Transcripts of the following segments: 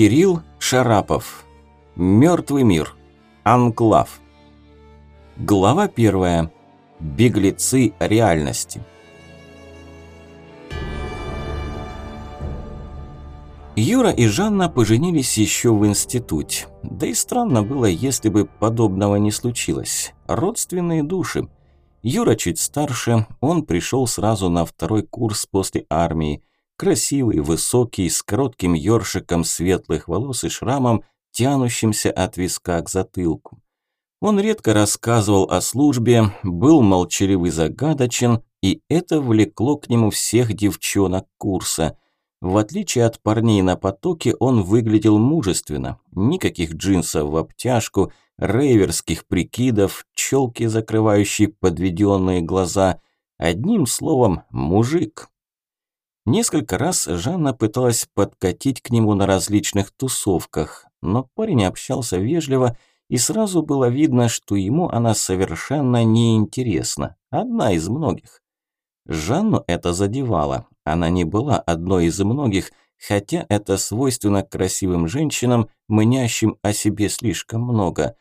Кирилл Шарапов. Мертвый мир. Анклав. Глава первая. Беглецы реальности. Юра и Жанна поженились еще в институте. Да и странно было, если бы подобного не случилось. Родственные души. Юра чуть старше, он пришел сразу на второй курс после армии. Красивый, высокий, с коротким ёршиком светлых волос и шрамом, тянущимся от виска к затылку. Он редко рассказывал о службе, был молчалив и загадочен, и это влекло к нему всех девчонок курса. В отличие от парней на потоке, он выглядел мужественно. Никаких джинсов в обтяжку, рейверских прикидов, челки, закрывающие подведенные глаза. Одним словом, мужик. Несколько раз Жанна пыталась подкатить к нему на различных тусовках, но парень общался вежливо, и сразу было видно, что ему она совершенно неинтересна, одна из многих. Жанну это задевало, она не была одной из многих, хотя это свойственно красивым женщинам, мнящим о себе слишком много.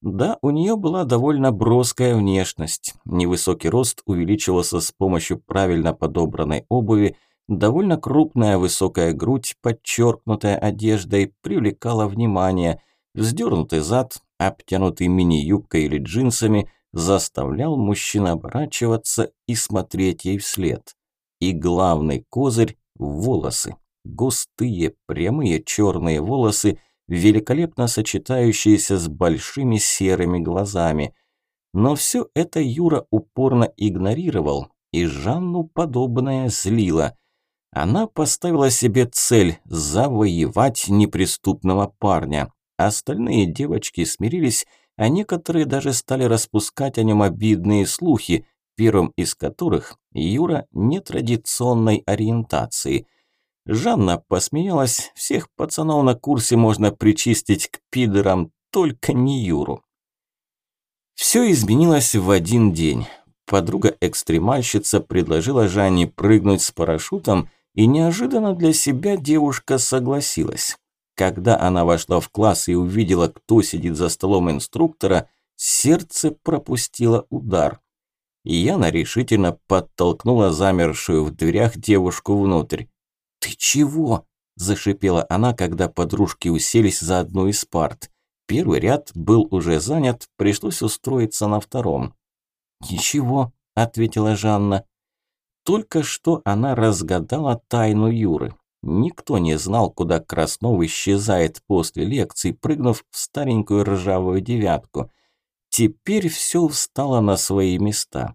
Да, у нее была довольно броская внешность, невысокий рост увеличивался с помощью правильно подобранной обуви, Довольно крупная высокая грудь, подчеркнутая одеждой, привлекала внимание. Вздернутый зад, обтянутый мини-юбкой или джинсами, заставлял мужчин оборачиваться и смотреть ей вслед. И главный козырь – волосы. Густые, прямые черные волосы, великолепно сочетающиеся с большими серыми глазами. Но все это Юра упорно игнорировал, и Жанну подобное злило – она поставила себе цель – завоевать неприступного парня. Остальные девочки смирились, а некоторые даже стали распускать о нем обидные слухи, первым из которых Юра нетрадиционной ориентации. Жанна посмеялась, всех пацанов на курсе можно причистить к пидорам, только не Юру. Все изменилось в один день. Подруга-экстремальщица предложила Жанне прыгнуть с парашютом – и неожиданно для себя девушка согласилась. Когда она вошла в класс и увидела, кто сидит за столом инструктора, сердце пропустило удар. И Яна решительно подтолкнула замершую в дверях девушку внутрь. «Ты чего?» – зашипела она, когда подружки уселись за одну из парт. Первый ряд был уже занят, пришлось устроиться на втором. «Ничего», – ответила Жанна. Только что она разгадала тайну Юры. Никто не знал, куда Краснов исчезает после лекции, прыгнув в старенькую ржавую девятку. Теперь все встало на свои места.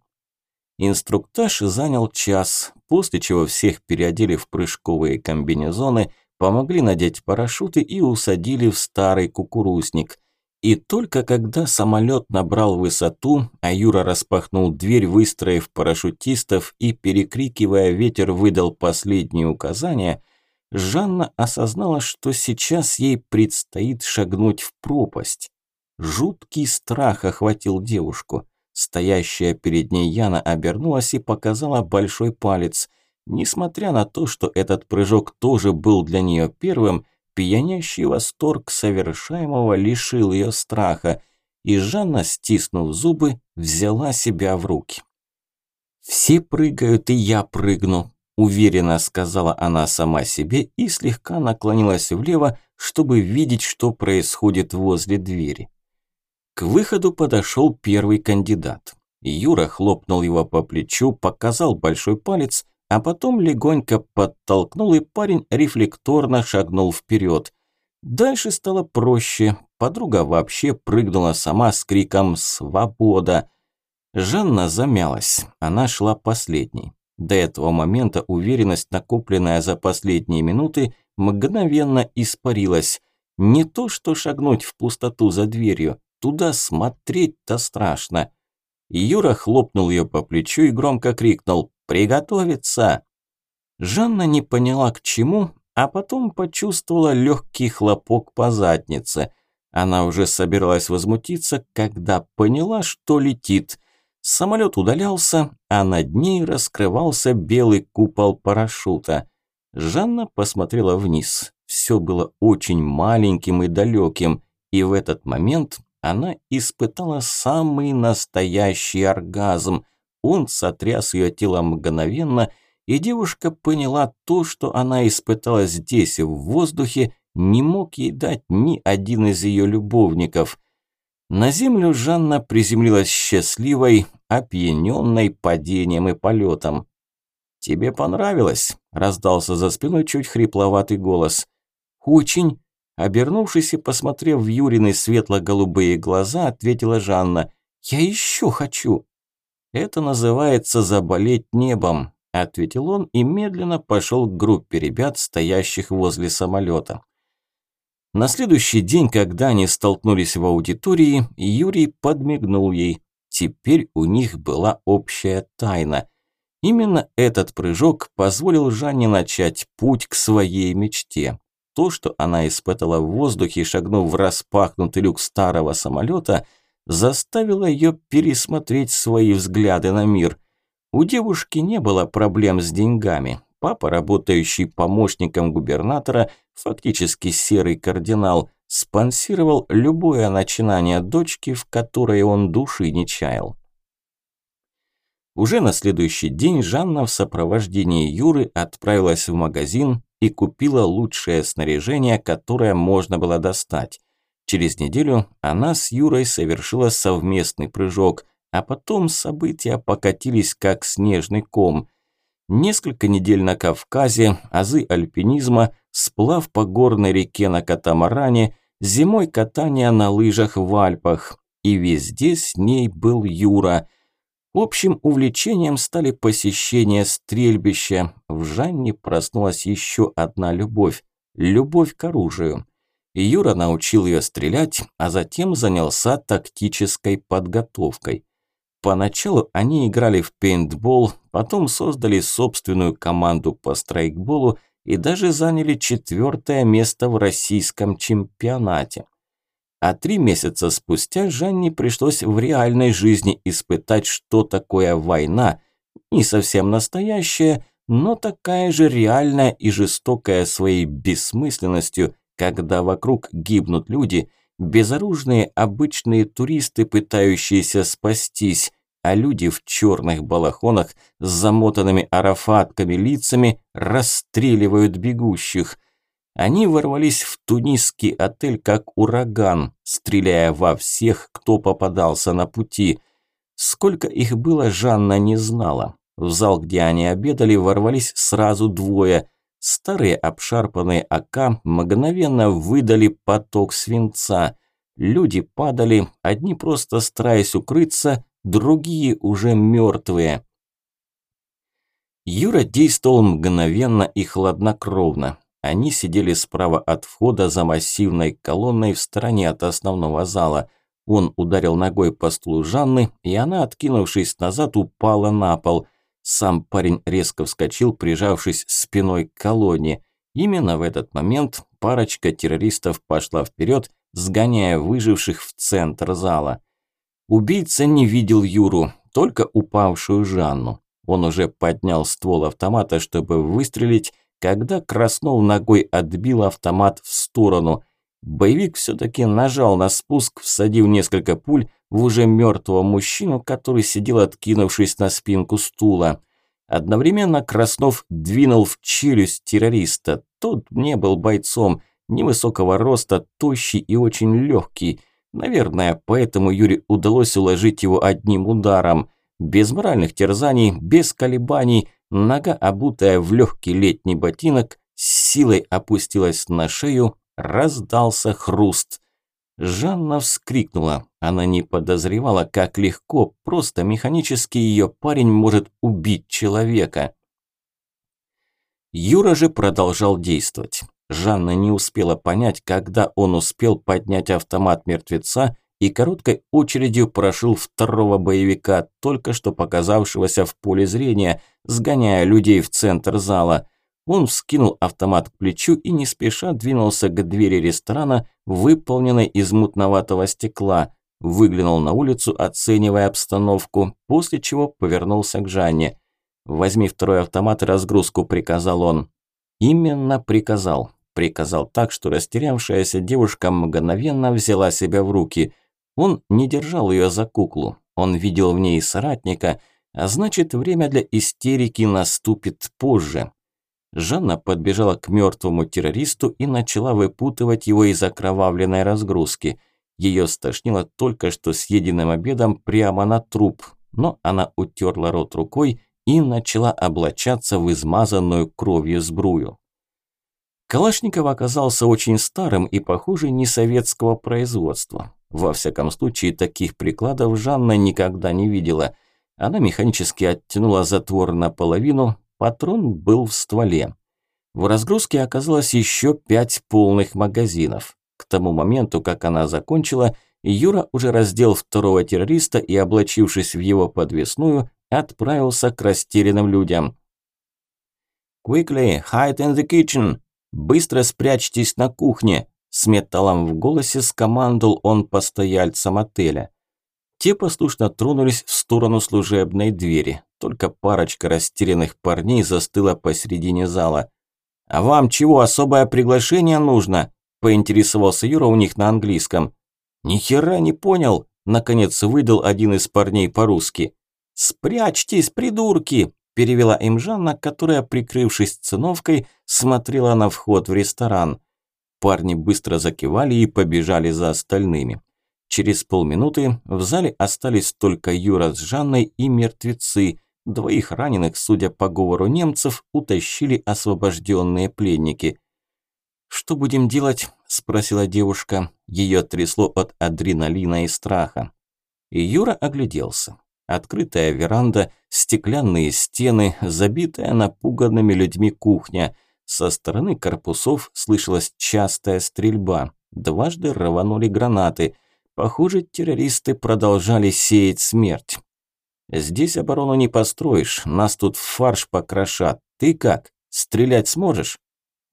Инструктаж занял час, после чего всех переодели в прыжковые комбинезоны, помогли надеть парашюты и усадили в старый кукурузник. И только когда самолет набрал высоту, а Юра распахнул дверь, выстроив парашютистов и, перекрикивая ветер, выдал последние указания, Жанна осознала, что сейчас ей предстоит шагнуть в пропасть. Жуткий страх охватил девушку. Стоящая перед ней Яна обернулась и показала большой палец. Несмотря на то, что этот прыжок тоже был для нее первым, Пьянящий восторг совершаемого лишил ее страха, и Жанна, стиснув зубы, взяла себя в руки. «Все прыгают, и я прыгну», – уверенно сказала она сама себе и слегка наклонилась влево, чтобы видеть, что происходит возле двери. К выходу подошел первый кандидат. Юра хлопнул его по плечу, показал большой палец – а потом легонько подтолкнул, и парень рефлекторно шагнул вперед. Дальше стало проще. Подруга вообще прыгнула сама с криком «Свобода!». Жанна замялась. Она шла последней. До этого момента уверенность, накопленная за последние минуты, мгновенно испарилась. Не то что шагнуть в пустоту за дверью, туда смотреть-то страшно. Юра хлопнул ее по плечу и громко крикнул Приготовиться!» Жанна не поняла к чему, а потом почувствовала легкий хлопок по заднице. Она уже собиралась возмутиться, когда поняла, что летит. Самолет удалялся, а над ней раскрывался белый купол парашюта. Жанна посмотрела вниз. Все было очень маленьким и далеким, и в этот момент она испытала самый настоящий оргазм. Он сотряс ее тело мгновенно, и девушка поняла то, что она испытала здесь, в воздухе, не мог ей дать ни один из ее любовников. На землю Жанна приземлилась счастливой, опьяненной падением и полетом. «Тебе понравилось?» – раздался за спиной чуть хрипловатый голос. «Очень!» Обернувшись и посмотрев в Юрины светло-голубые глаза, ответила Жанна. «Я еще хочу!» «Это называется заболеть небом», – ответил он и медленно пошел к группе ребят, стоящих возле самолета. На следующий день, когда они столкнулись в аудитории, Юрий подмигнул ей. Теперь у них была общая тайна. Именно этот прыжок позволил Жанне начать путь к своей мечте. То, что она испытала в воздухе, шагнув в распахнутый люк старого самолета, заставило ее пересмотреть свои взгляды на мир. У девушки не было проблем с деньгами. Папа, работающий помощником губернатора, фактически серый кардинал, спонсировал любое начинание дочки, в которое он души не чаял. Уже на следующий день Жанна в сопровождении Юры отправилась в магазин и купила лучшее снаряжение, которое можно было достать. Через неделю она с Юрой совершила совместный прыжок, а потом события покатились как снежный ком. Несколько недель на Кавказе, азы альпинизма, сплав по горной реке на катамаране, зимой катание на лыжах в Альпах. И везде с ней был Юра – Общим увлечением стали посещения стрельбища. В Жанне проснулась еще одна любовь – любовь к оружию. Юра научил ее стрелять, а затем занялся тактической подготовкой. Поначалу они играли в пейнтбол, потом создали собственную команду по страйкболу и даже заняли четвертое место в российском чемпионате. А три месяца спустя Жанне пришлось в реальной жизни испытать, что такое война. Не совсем настоящая, но такая же реальная и жестокая своей бессмысленностью, когда вокруг гибнут люди, безоружные обычные туристы, пытающиеся спастись, а люди в черных балахонах с замотанными арафатками лицами расстреливают бегущих – они ворвались в тунисский отель как ураган, стреляя во всех, кто попадался на пути. Сколько их было, Жанна не знала. В зал, где они обедали, ворвались сразу двое. Старые обшарпанные АК мгновенно выдали поток свинца. Люди падали, одни просто стараясь укрыться, другие уже мертвые. Юра действовал мгновенно и хладнокровно. Они сидели справа от входа за массивной колонной в стороне от основного зала. Он ударил ногой по стулу Жанны, и она, откинувшись назад, упала на пол. Сам парень резко вскочил, прижавшись спиной к колонне. Именно в этот момент парочка террористов пошла вперед, сгоняя выживших в центр зала. Убийца не видел Юру, только упавшую Жанну. Он уже поднял ствол автомата, чтобы выстрелить, когда Краснов ногой отбил автомат в сторону. Боевик все-таки нажал на спуск, всадив несколько пуль в уже мертвого мужчину, который сидел откинувшись на спинку стула. Одновременно Краснов двинул в челюсть террориста. Тот не был бойцом, невысокого роста, тощий и очень легкий. Наверное, поэтому Юре удалось уложить его одним ударом. Без моральных терзаний, без колебаний – Нога, обутая в легкий летний ботинок, с силой опустилась на шею, раздался хруст. Жанна вскрикнула. Она не подозревала, как легко, просто механически ее парень может убить человека. Юра же продолжал действовать. Жанна не успела понять, когда он успел поднять автомат мертвеца и короткой очередью прошил второго боевика, только что показавшегося в поле зрения, сгоняя людей в центр зала. Он вскинул автомат к плечу и не спеша двинулся к двери ресторана, выполненной из мутноватого стекла, выглянул на улицу, оценивая обстановку, после чего повернулся к Жанне. «Возьми второй автомат и разгрузку», – приказал он. Именно приказал приказал так, что растерявшаяся девушка мгновенно взяла себя в руки. Он не держал ее за куклу, он видел в ней соратника, а значит, время для истерики наступит позже. Жанна подбежала к мертвому террористу и начала выпутывать его из окровавленной разгрузки. Ее стошнило только что съеденным обедом прямо на труп, но она утерла рот рукой и начала облачаться в измазанную кровью сбрую. Калашников оказался очень старым и, похоже, не советского производства. Во всяком случае, таких прикладов Жанна никогда не видела. Она механически оттянула затвор наполовину, патрон был в стволе. В разгрузке оказалось еще пять полных магазинов. К тому моменту, как она закончила, Юра уже раздел второго террориста и, облачившись в его подвесную, отправился к растерянным людям. «Quickly, hide in the kitchen! Быстро спрячьтесь на кухне!» С металлом в голосе скомандовал он постояльцам отеля. Те послушно тронулись в сторону служебной двери. Только парочка растерянных парней застыла посередине зала. «А вам чего, особое приглашение нужно?» – поинтересовался Юра у них на английском. «Ни хера не понял», – наконец выдал один из парней по-русски. «Спрячьтесь, придурки!» – перевела им Жанна, которая, прикрывшись циновкой, смотрела на вход в ресторан. Парни быстро закивали и побежали за остальными. Через полминуты в зале остались только Юра с Жанной и мертвецы. Двоих раненых, судя по говору немцев, утащили освобожденные пленники. «Что будем делать?» – спросила девушка. Ее трясло от адреналина и страха. И Юра огляделся. Открытая веранда, стеклянные стены, забитая напуганными людьми кухня. Со стороны корпусов слышалась частая стрельба. Дважды рванули гранаты. Похоже, террористы продолжали сеять смерть. «Здесь оборону не построишь, нас тут фарш покрошат. Ты как, стрелять сможешь?»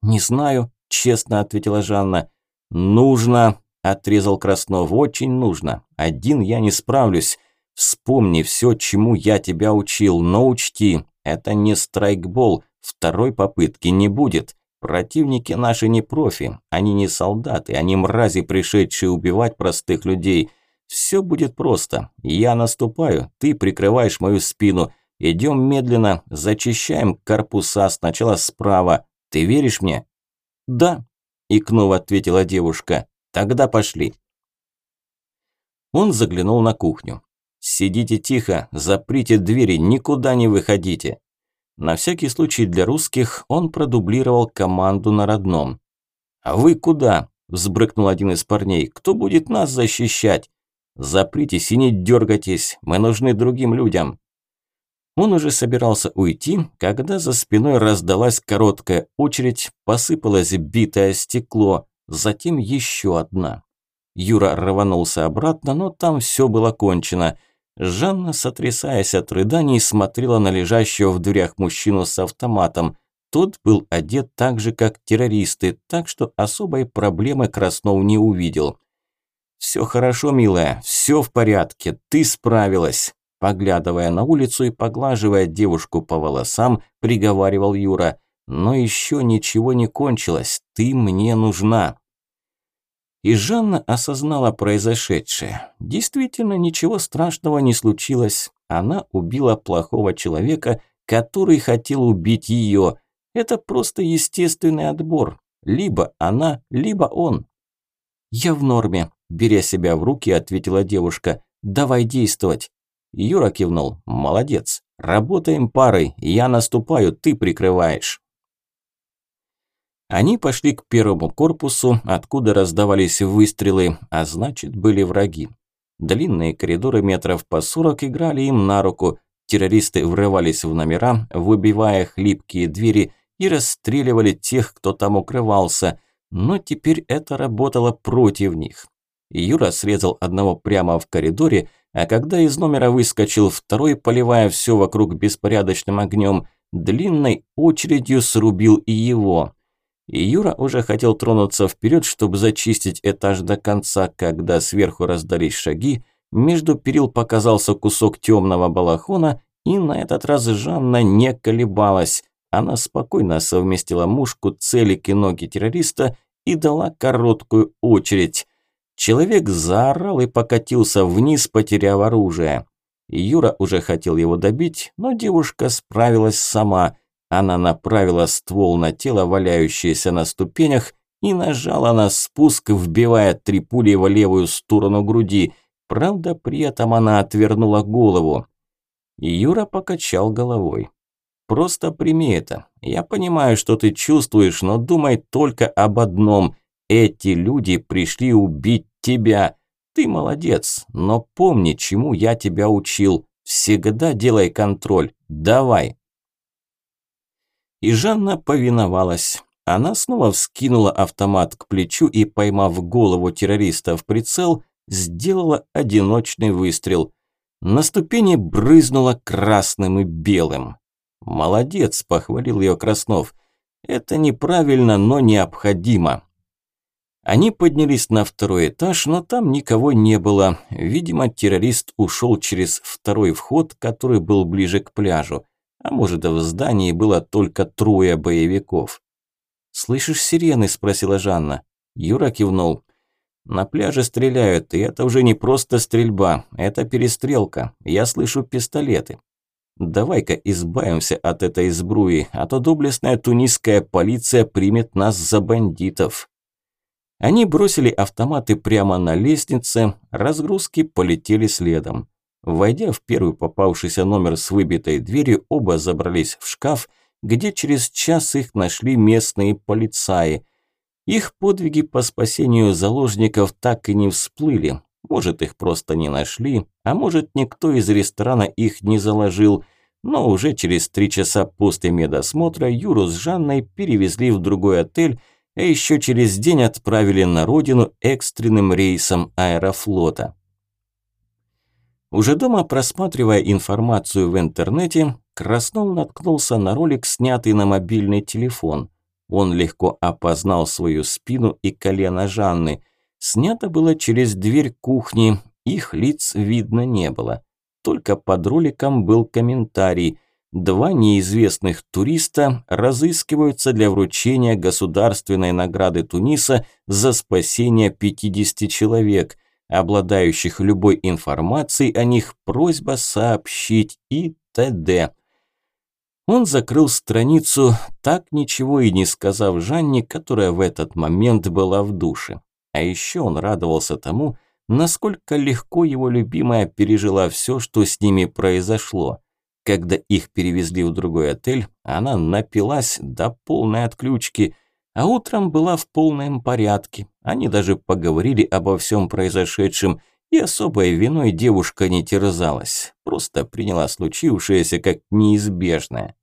«Не знаю», – честно ответила Жанна. «Нужно», – отрезал Краснов, – «очень нужно. Один я не справлюсь. Вспомни все, чему я тебя учил, но учти, это не страйкбол, второй попытки не будет. Противники наши не профи, они не солдаты, они мрази, пришедшие убивать простых людей. Все будет просто. Я наступаю, ты прикрываешь мою спину. Идем медленно, зачищаем корпуса сначала справа. Ты веришь мне? Да, икнув, ответила девушка. Тогда пошли. Он заглянул на кухню. «Сидите тихо, заприте двери, никуда не выходите». На всякий случай для русских он продублировал команду на родном. «А вы куда?» – взбрыкнул один из парней. «Кто будет нас защищать?» «Запритесь и не дергайтесь, мы нужны другим людям». Он уже собирался уйти, когда за спиной раздалась короткая очередь, посыпалось битое стекло, затем еще одна. Юра рванулся обратно, но там все было кончено – Жанна, сотрясаясь от рыданий, смотрела на лежащего в дверях мужчину с автоматом. Тот был одет так же, как террористы, так что особой проблемы Краснов не увидел. «Все хорошо, милая, все в порядке, ты справилась», поглядывая на улицу и поглаживая девушку по волосам, приговаривал Юра. «Но еще ничего не кончилось, ты мне нужна». И Жанна осознала произошедшее. Действительно, ничего страшного не случилось. Она убила плохого человека, который хотел убить ее. Это просто естественный отбор. Либо она, либо он. «Я в норме», – беря себя в руки, ответила девушка. «Давай действовать». Юра кивнул. «Молодец. Работаем парой. Я наступаю, ты прикрываешь». Они пошли к первому корпусу, откуда раздавались выстрелы, а значит были враги. Длинные коридоры метров по сорок играли им на руку. Террористы врывались в номера, выбивая хлипкие двери и расстреливали тех, кто там укрывался. Но теперь это работало против них. Юра срезал одного прямо в коридоре, а когда из номера выскочил второй, поливая все вокруг беспорядочным огнем, длинной очередью срубил и его. И Юра уже хотел тронуться вперед, чтобы зачистить этаж до конца, когда сверху раздались шаги, между перил показался кусок темного балахона, и на этот раз Жанна не колебалась. она спокойно совместила мушку, целик и ноги террориста и дала короткую очередь. Человек заорал и покатился вниз, потеряв оружие. Юра уже хотел его добить, но девушка справилась сама. Она направила ствол на тело, валяющееся на ступенях, и нажала на спуск, вбивая три пули в левую сторону груди. Правда, при этом она отвернула голову. Юра покачал головой. «Просто прими это. Я понимаю, что ты чувствуешь, но думай только об одном. Эти люди пришли убить тебя. Ты молодец, но помни, чему я тебя учил. Всегда делай контроль. Давай. И Жанна повиновалась. Она снова вскинула автомат к плечу и, поймав голову террориста в прицел, сделала одиночный выстрел. На ступени брызнула красным и белым. «Молодец», – похвалил ее Краснов. «Это неправильно, но необходимо. Они поднялись на второй этаж, но там никого не было. Видимо, террорист ушел через второй вход, который был ближе к пляжу. А может, в здании было только трое боевиков. «Слышишь сирены?» – спросила Жанна. Юра кивнул. «На пляже стреляют, и это уже не просто стрельба, это перестрелка. Я слышу пистолеты. Давай-ка избавимся от этой сбруи, а то доблестная тунисская полиция примет нас за бандитов». Они бросили автоматы прямо на лестнице, разгрузки полетели следом. Войдя в первый попавшийся номер с выбитой дверью, оба забрались в шкаф, где через час их нашли местные полицаи. Их подвиги по спасению заложников так и не всплыли. Может, их просто не нашли, а может, никто из ресторана их не заложил. Но уже через три часа после медосмотра Юру с Жанной перевезли в другой отель, а еще через день отправили на родину экстренным рейсом аэрофлота. Уже дома, просматривая информацию в интернете, Краснов наткнулся на ролик, снятый на мобильный телефон. Он легко опознал свою спину и колено Жанны. Снято было через дверь кухни, их лиц видно не было. Только под роликом был комментарий – Два неизвестных туриста разыскиваются для вручения государственной награды Туниса за спасение 50 человек. Обладающих любой информацией о них просьба сообщить и т.д. Он закрыл страницу, так ничего и не сказав Жанне, которая в этот момент была в душе. А еще он радовался тому, насколько легко его любимая пережила все, что с ними произошло. Когда их перевезли в другой отель, она напилась до полной отключки, а утром была в полном порядке. Они даже поговорили обо всем произошедшем, и особой виной девушка не терзалась, просто приняла случившееся как неизбежное.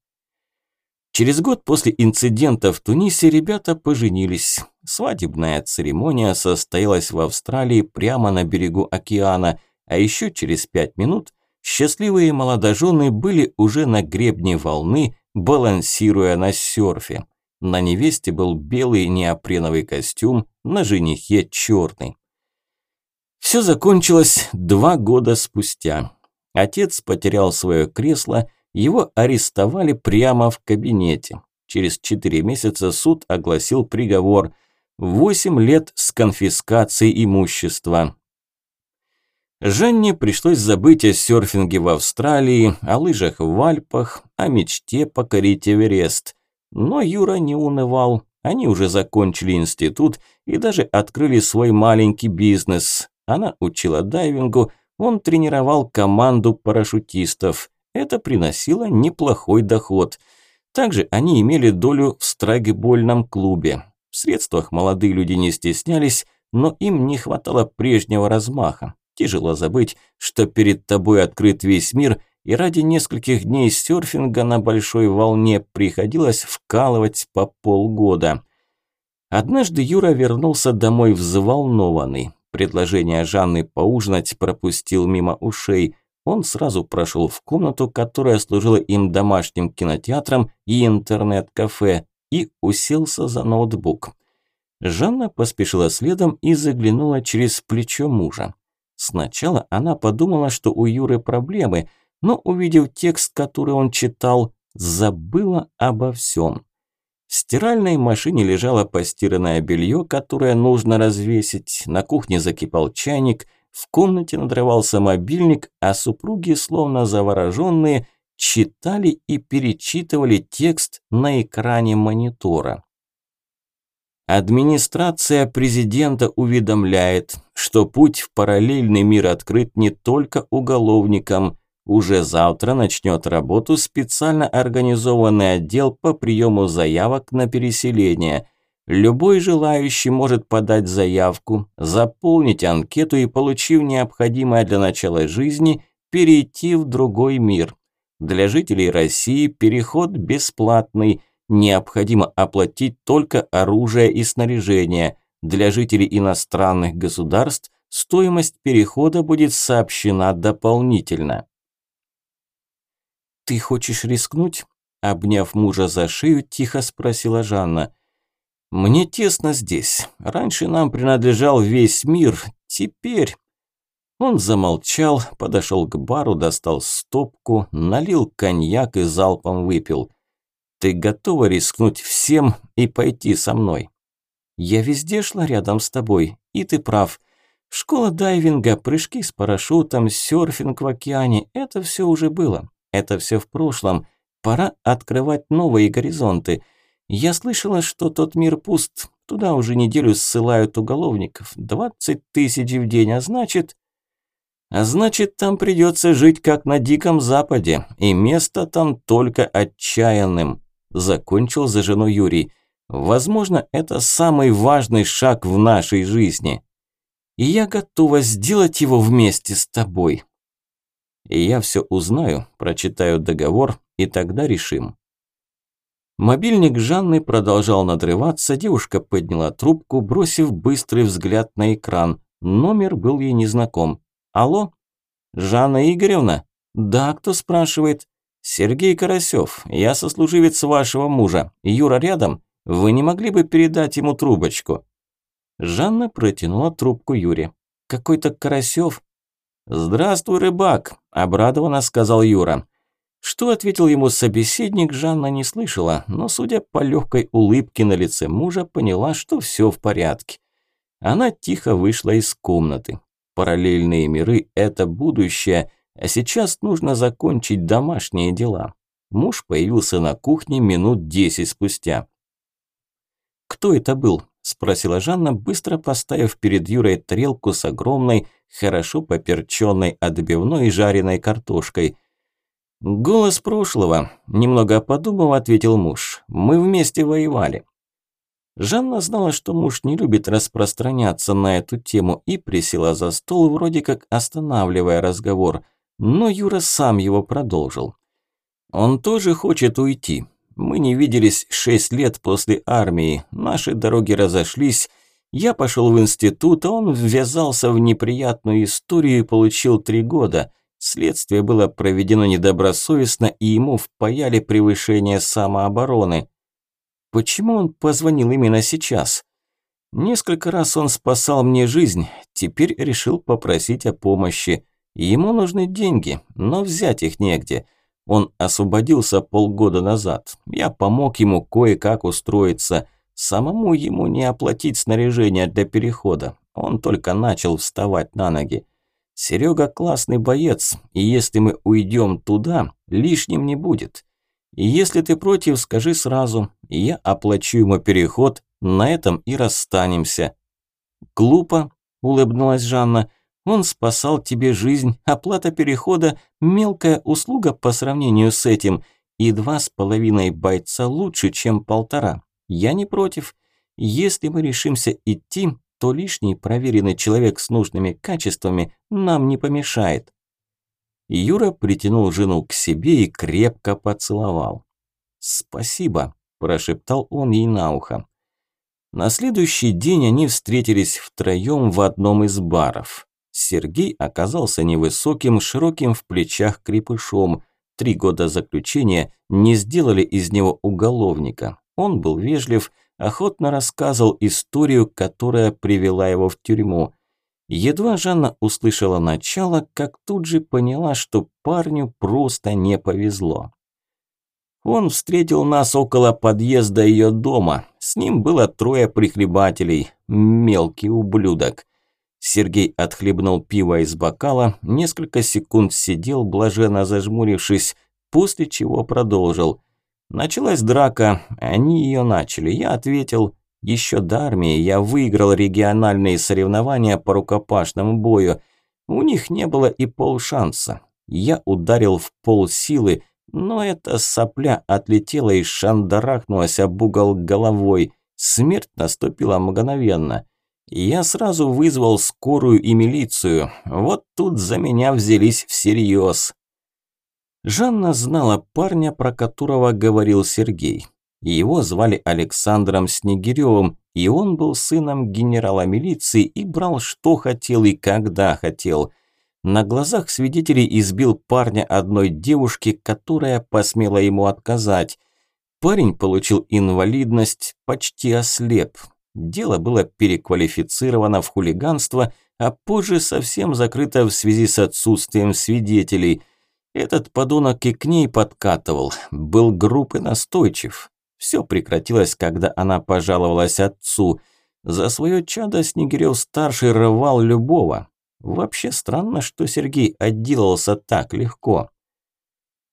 Через год после инцидента в Тунисе ребята поженились. Свадебная церемония состоялась в Австралии прямо на берегу океана, а еще через пять минут Счастливые молодожены были уже на гребне волны, балансируя на серфе. На невесте был белый неопреновый костюм, на женихе черный. Все закончилось два года спустя. Отец потерял свое кресло, его арестовали прямо в кабинете. Через четыре месяца суд огласил приговор – восемь лет с конфискацией имущества. Жанне пришлось забыть о серфинге в Австралии, о лыжах в Альпах, о мечте покорить Эверест. Но Юра не унывал. Они уже закончили институт и даже открыли свой маленький бизнес. Она учила дайвингу, он тренировал команду парашютистов. Это приносило неплохой доход. Также они имели долю в страйкбольном клубе. В средствах молодые люди не стеснялись, но им не хватало прежнего размаха. Тяжело забыть, что перед тобой открыт весь мир, и ради нескольких дней серфинга на большой волне приходилось вкалывать по полгода. Однажды Юра вернулся домой взволнованный. Предложение Жанны поужинать пропустил мимо ушей. Он сразу прошел в комнату, которая служила им домашним кинотеатром и интернет-кафе, и уселся за ноутбук. Жанна поспешила следом и заглянула через плечо мужа. Сначала она подумала, что у Юры проблемы, но увидев текст, который он читал, забыла обо всем. В стиральной машине лежало постиранное белье, которое нужно развесить, на кухне закипал чайник, в комнате надрывался мобильник, а супруги, словно завороженные, читали и перечитывали текст на экране монитора. Администрация президента уведомляет, что путь в параллельный мир открыт не только уголовникам. Уже завтра начнет работу специально организованный отдел по приему заявок на переселение. Любой желающий может подать заявку, заполнить анкету и, получив необходимое для начала жизни, перейти в другой мир. Для жителей России переход бесплатный, необходимо оплатить только оружие и снаряжение. Для жителей иностранных государств стоимость перехода будет сообщена дополнительно. «Ты хочешь рискнуть?» Обняв мужа за шею, тихо спросила Жанна. «Мне тесно здесь. Раньше нам принадлежал весь мир. Теперь...» Он замолчал, подошел к бару, достал стопку, налил коньяк и залпом выпил. «Ты готова рискнуть всем и пойти со мной?» «Я везде шла рядом с тобой, и ты прав. Школа дайвинга, прыжки с парашютом, серфинг в океане – это все уже было. Это все в прошлом. Пора открывать новые горизонты. Я слышала, что тот мир пуст. Туда уже неделю ссылают уголовников. Двадцать тысяч в день, а значит... А значит, там придется жить как на Диком Западе, и место там только отчаянным. Закончил за жену Юрий. Возможно, это самый важный шаг в нашей жизни. И я готова сделать его вместе с тобой. И я все узнаю, прочитаю договор, и тогда решим. Мобильник Жанны продолжал надрываться, девушка подняла трубку, бросив быстрый взгляд на экран. Номер был ей незнаком. Алло? Жанна Игоревна? Да, кто спрашивает? Сергей Карасев, я сослуживец вашего мужа. Юра рядом? Вы не могли бы передать ему трубочку? Жанна протянула трубку Юре. Какой-то Карасев? Здравствуй, рыбак, обрадованно сказал Юра. Что ответил ему собеседник, Жанна не слышала, но, судя по легкой улыбке на лице мужа, поняла, что все в порядке. Она тихо вышла из комнаты. Параллельные миры – это будущее, а сейчас нужно закончить домашние дела. Муж появился на кухне минут десять спустя. «Кто это был?» – спросила Жанна, быстро поставив перед Юрой тарелку с огромной, хорошо поперченной отбивной и жареной картошкой. «Голос прошлого», – немного подумав, ответил муж. «Мы вместе воевали». Жанна знала, что муж не любит распространяться на эту тему и присела за стол, вроде как останавливая разговор, но Юра сам его продолжил. «Он тоже хочет уйти. Мы не виделись шесть лет после армии, наши дороги разошлись, я пошел в институт, а он ввязался в неприятную историю и получил три года. Следствие было проведено недобросовестно, и ему впаяли превышение самообороны. Почему он позвонил именно сейчас? Несколько раз он спасал мне жизнь, теперь решил попросить о помощи. Ему нужны деньги, но взять их негде. Он освободился полгода назад. Я помог ему кое-как устроиться. Самому ему не оплатить снаряжение для перехода. Он только начал вставать на ноги. Серега классный боец, и если мы уйдем туда, лишним не будет. И если ты против, скажи сразу, я оплачу ему переход, на этом и расстанемся». «Глупо», – улыбнулась Жанна, – «он спасал тебе жизнь, оплата перехода – мелкая услуга по сравнению с этим, и два с половиной бойца лучше, чем полтора. Я не против. Если мы решимся идти, то лишний проверенный человек с нужными качествами нам не помешает». Юра притянул жену к себе и крепко поцеловал. «Спасибо», – прошептал он ей на ухо. На следующий день они встретились втроем в одном из баров. Сергей оказался невысоким, широким в плечах крепышом. Три года заключения не сделали из него уголовника. Он был вежлив, охотно рассказывал историю, которая привела его в тюрьму. Едва Жанна услышала начало, как тут же поняла, что парню просто не повезло. Он встретил нас около подъезда ее дома. С ним было трое прихлебателей. Мелкий ублюдок. Сергей отхлебнул пиво из бокала, несколько секунд сидел, блаженно зажмурившись, после чего продолжил. Началась драка, они ее начали. Я ответил, еще до армии я выиграл региональные соревнования по рукопашному бою. У них не было и полшанса. Я ударил в пол силы, но эта сопля отлетела и шандарахнулась об угол головой. Смерть наступила мгновенно. Я сразу вызвал скорую и милицию. Вот тут за меня взялись всерьез. Жанна знала парня, про которого говорил Сергей. Его звали Александром Снегиревым, и он был сыном генерала милиции и брал что хотел и когда хотел – на глазах свидетелей избил парня одной девушки, которая посмела ему отказать. Парень получил инвалидность, почти ослеп. Дело было переквалифицировано в хулиганство, а позже совсем закрыто в связи с отсутствием свидетелей. Этот подонок и к ней подкатывал, был группы настойчив. Все прекратилось, когда она пожаловалась отцу. За свое чадо Снегирев-старший рвал любого, Вообще странно, что Сергей отделался так легко.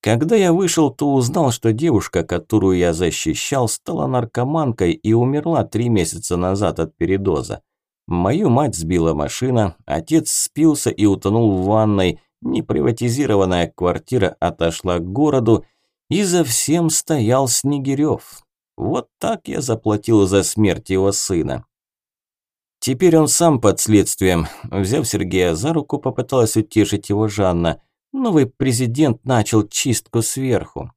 Когда я вышел, то узнал, что девушка, которую я защищал, стала наркоманкой и умерла три месяца назад от передоза. Мою мать сбила машина, отец спился и утонул в ванной, неприватизированная квартира отошла к городу, и за всем стоял Снегирев. Вот так я заплатил за смерть его сына. Теперь он сам под следствием. Взяв Сергея за руку, попыталась утешить его Жанна. Новый президент начал чистку сверху.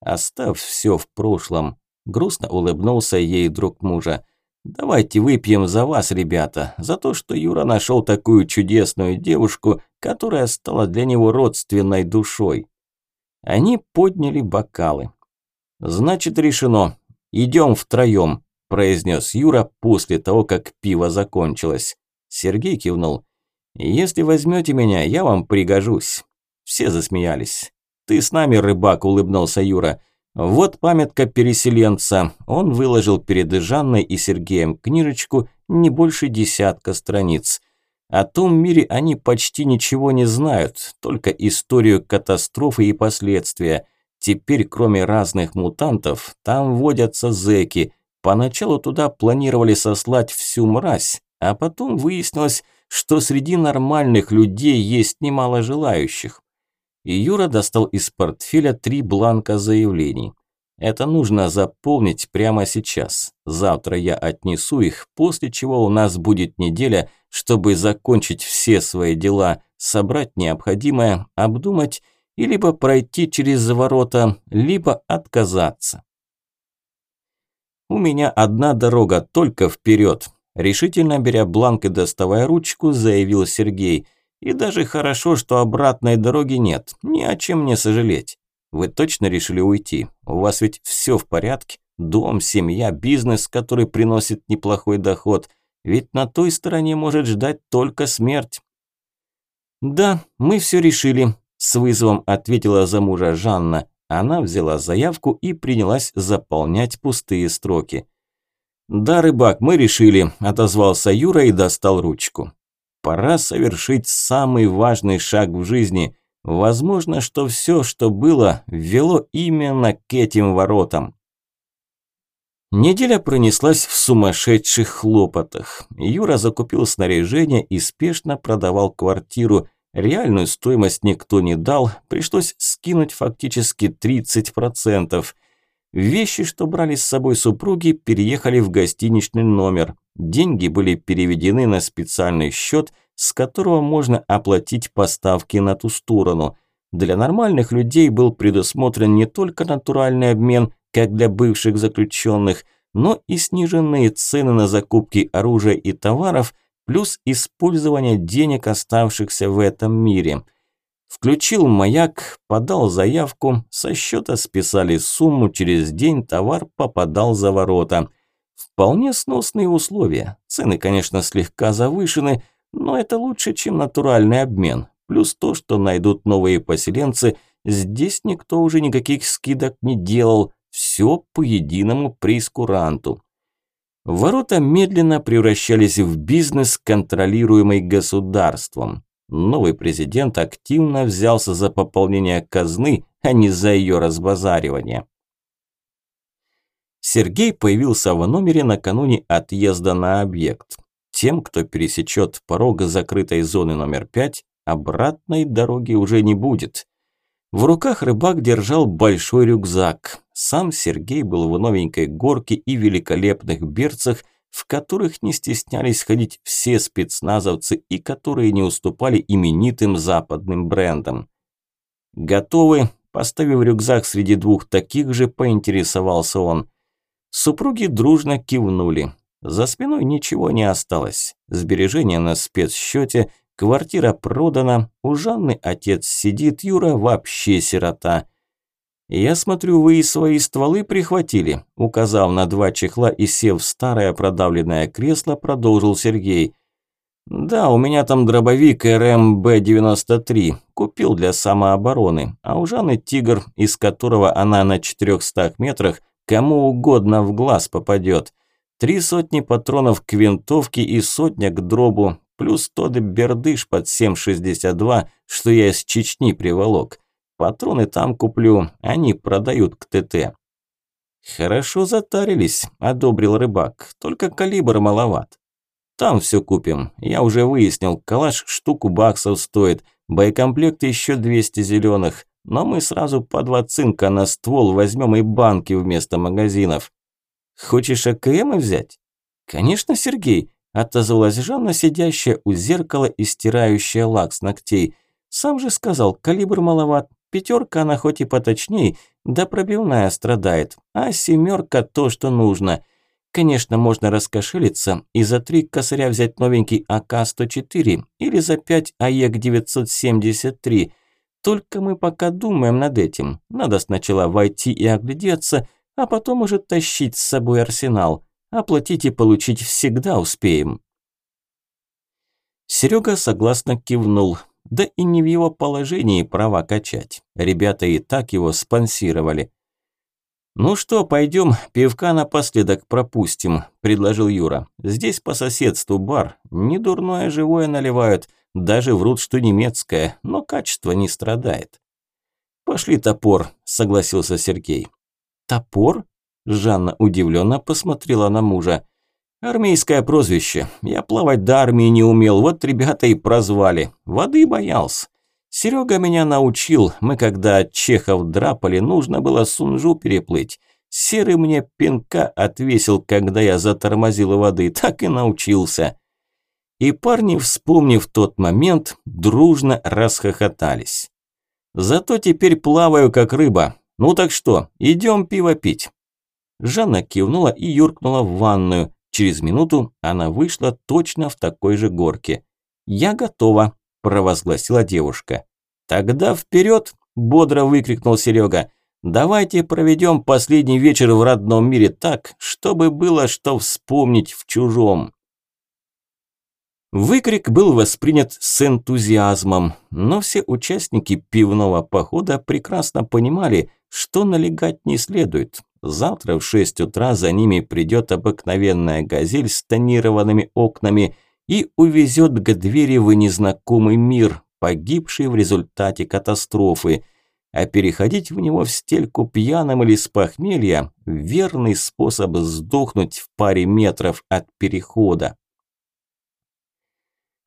Оставь все в прошлом. Грустно улыбнулся ей друг мужа. Давайте выпьем за вас, ребята, за то, что Юра нашел такую чудесную девушку, которая стала для него родственной душой. Они подняли бокалы. Значит, решено. Идем втроем произнес Юра после того, как пиво закончилось. Сергей кивнул. «Если возьмете меня, я вам пригожусь». Все засмеялись. «Ты с нами, рыбак», – улыбнулся Юра. «Вот памятка переселенца». Он выложил перед Жанной и Сергеем книжечку не больше десятка страниц. О том мире они почти ничего не знают, только историю катастрофы и последствия. Теперь, кроме разных мутантов, там водятся зэки, Поначалу туда планировали сослать всю мразь, а потом выяснилось, что среди нормальных людей есть немало желающих. И Юра достал из портфеля три бланка заявлений. Это нужно заполнить прямо сейчас. Завтра я отнесу их, после чего у нас будет неделя, чтобы закончить все свои дела, собрать необходимое, обдумать и либо пройти через ворота, либо отказаться. «У меня одна дорога, только вперед!» Решительно беря бланк и доставая ручку, заявил Сергей. «И даже хорошо, что обратной дороги нет, ни о чем не сожалеть. Вы точно решили уйти? У вас ведь все в порядке? Дом, семья, бизнес, который приносит неплохой доход. Ведь на той стороне может ждать только смерть». «Да, мы все решили», – с вызовом ответила за мужа Жанна. Она взяла заявку и принялась заполнять пустые строки. «Да, рыбак, мы решили», – отозвался Юра и достал ручку. «Пора совершить самый важный шаг в жизни. Возможно, что все, что было, вело именно к этим воротам». Неделя пронеслась в сумасшедших хлопотах. Юра закупил снаряжение и спешно продавал квартиру – Реальную стоимость никто не дал, пришлось скинуть фактически 30%. Вещи, что брали с собой супруги, переехали в гостиничный номер. Деньги были переведены на специальный счет, с которого можно оплатить поставки на ту сторону. Для нормальных людей был предусмотрен не только натуральный обмен, как для бывших заключенных, но и сниженные цены на закупки оружия и товаров – плюс использование денег, оставшихся в этом мире. Включил маяк, подал заявку, со счета списали сумму, через день товар попадал за ворота. Вполне сносные условия. Цены, конечно, слегка завышены, но это лучше, чем натуральный обмен. Плюс то, что найдут новые поселенцы, Здесь никто уже никаких скидок не делал, все по единому прейскуранту. Ворота медленно превращались в бизнес, контролируемый государством. Новый президент активно взялся за пополнение казны, а не за ее разбазаривание. Сергей появился в номере накануне отъезда на объект. Тем, кто пересечет порог закрытой зоны номер 5, обратной дороги уже не будет. В руках рыбак держал большой рюкзак. Сам Сергей был в новенькой горке и великолепных берцах, в которых не стеснялись ходить все спецназовцы и которые не уступали именитым западным брендам. «Готовы?» – поставив рюкзак среди двух таких же, поинтересовался он. Супруги дружно кивнули. За спиной ничего не осталось. Сбережения на спецсчете, квартира продана, у Жанны отец сидит, Юра вообще сирота. «Я смотрю, вы и свои стволы прихватили», указав на два чехла и сев в старое продавленное кресло, продолжил Сергей. «Да, у меня там дробовик РМБ-93, купил для самообороны, а у Жанны тигр, из которого она на 400 метрах кому угодно в глаз попадет. Три сотни патронов к винтовке и сотня к дробу, плюс тот бердыш под 7,62, что я из Чечни приволок. Патроны там куплю, они продают к ТТ. Хорошо затарились, одобрил рыбак, только калибр маловат. Там все купим. Я уже выяснил, калаш штуку баксов стоит, боекомплект еще 200 зеленых, но мы сразу по два цинка на ствол возьмем и банки вместо магазинов. Хочешь АКМ взять? Конечно, Сергей, отозвалась Жанна, сидящая у зеркала и стирающая лак с ногтей. Сам же сказал, калибр маловат. Пятерка она хоть и поточней, да пробивная страдает, а семерка то, что нужно. Конечно, можно раскошелиться и за три косаря взять новенький АК-104 или за пять АЕК-973. Только мы пока думаем над этим. Надо сначала войти и оглядеться, а потом уже тащить с собой арсенал. Оплатить и получить всегда успеем. Серега согласно кивнул. Да и не в его положении права качать. Ребята и так его спонсировали. «Ну что, пойдем, пивка напоследок пропустим», – предложил Юра. «Здесь по соседству бар. Недурное живое наливают. Даже врут, что немецкое, но качество не страдает». «Пошли топор», – согласился Сергей. «Топор?» – Жанна удивленно посмотрела на мужа. Армейское прозвище. Я плавать до армии не умел, вот ребята и прозвали. Воды боялся. Серега меня научил. Мы когда от чехов драпали, нужно было Сунжу переплыть. Серый мне пинка отвесил, когда я затормозил воды, так и научился. И парни, вспомнив тот момент, дружно расхохотались. Зато теперь плаваю как рыба. Ну так что, идем пиво пить. Жанна кивнула и юркнула в ванную. Через минуту она вышла точно в такой же горке. «Я готова», – провозгласила девушка. «Тогда вперед!» – бодро выкрикнул Серега. «Давайте проведем последний вечер в родном мире так, чтобы было что вспомнить в чужом». Выкрик был воспринят с энтузиазмом, но все участники пивного похода прекрасно понимали, что налегать не следует. Завтра в 6 утра за ними придет обыкновенная газель с тонированными окнами и увезет к двери в незнакомый мир, погибший в результате катастрофы. А переходить в него в стельку пьяным или с похмелья – верный способ сдохнуть в паре метров от перехода.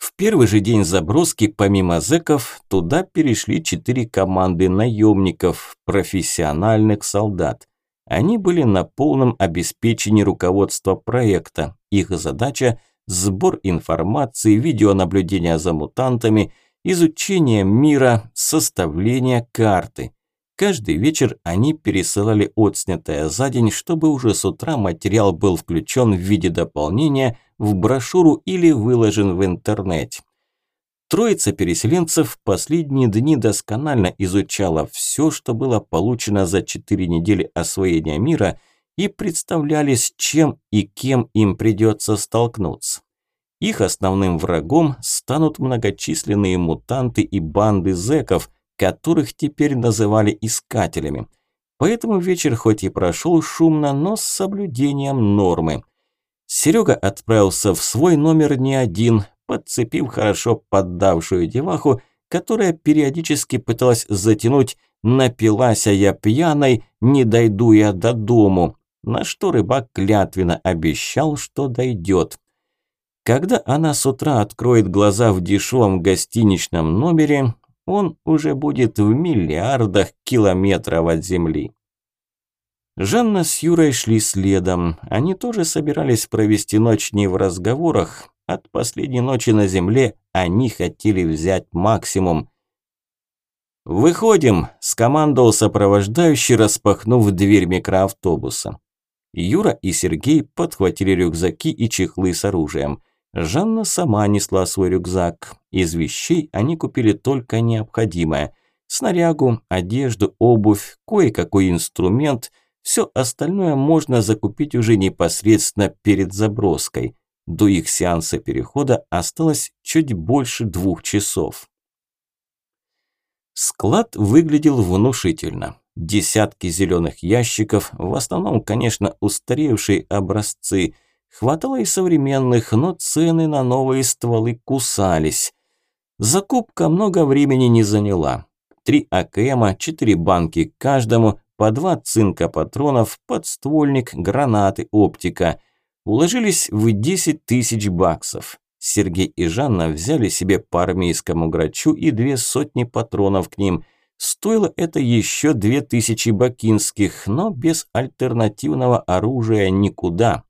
В первый же день заброски, помимо зэков, туда перешли четыре команды наемников, профессиональных солдат. Они были на полном обеспечении руководства проекта. Их задача – сбор информации, видеонаблюдение за мутантами, изучение мира, составление карты. Каждый вечер они пересылали отснятое за день, чтобы уже с утра материал был включен в виде дополнения в брошюру или выложен в интернете. Троица переселенцев в последние дни досконально изучала все, что было получено за четыре недели освоения мира и представляли, с чем и кем им придется столкнуться. Их основным врагом станут многочисленные мутанты и банды зэков, которых теперь называли искателями. Поэтому вечер хоть и прошел шумно, но с соблюдением нормы. Серега отправился в свой номер не один, подцепив хорошо поддавшую деваху, которая периодически пыталась затянуть «напилась я пьяной, не дойду я до дому», на что рыбак клятвенно обещал, что дойдет. Когда она с утра откроет глаза в дешевом гостиничном номере, он уже будет в миллиардах километров от земли. Жанна с Юрой шли следом. Они тоже собирались провести ночь не в разговорах. От последней ночи на земле они хотели взять максимум. «Выходим!» – скомандовал сопровождающий, распахнув дверь микроавтобуса. Юра и Сергей подхватили рюкзаки и чехлы с оружием. Жанна сама несла свой рюкзак. Из вещей они купили только необходимое. Снарягу, одежду, обувь, кое-какой инструмент. Все остальное можно закупить уже непосредственно перед заброской. До их сеанса перехода осталось чуть больше двух часов. Склад выглядел внушительно. Десятки зеленых ящиков, в основном, конечно, устаревшие образцы. Хватало и современных, но цены на новые стволы кусались. Закупка много времени не заняла. Три АКМа, четыре банки каждому, по два цинка патронов, подствольник, гранаты, оптика. Уложились в 10 тысяч баксов. Сергей и Жанна взяли себе по армейскому грачу и две сотни патронов к ним – Стоило это еще две тысячи бакинских, но без альтернативного оружия никуда.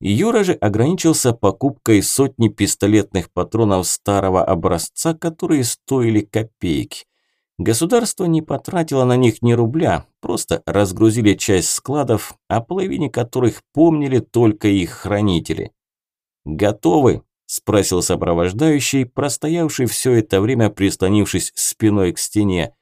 Юра же ограничился покупкой сотни пистолетных патронов старого образца, которые стоили копейки. Государство не потратило на них ни рубля, просто разгрузили часть складов, о половине которых помнили только их хранители. «Готовы?» – спросил сопровождающий, простоявший все это время прислонившись спиной к стене.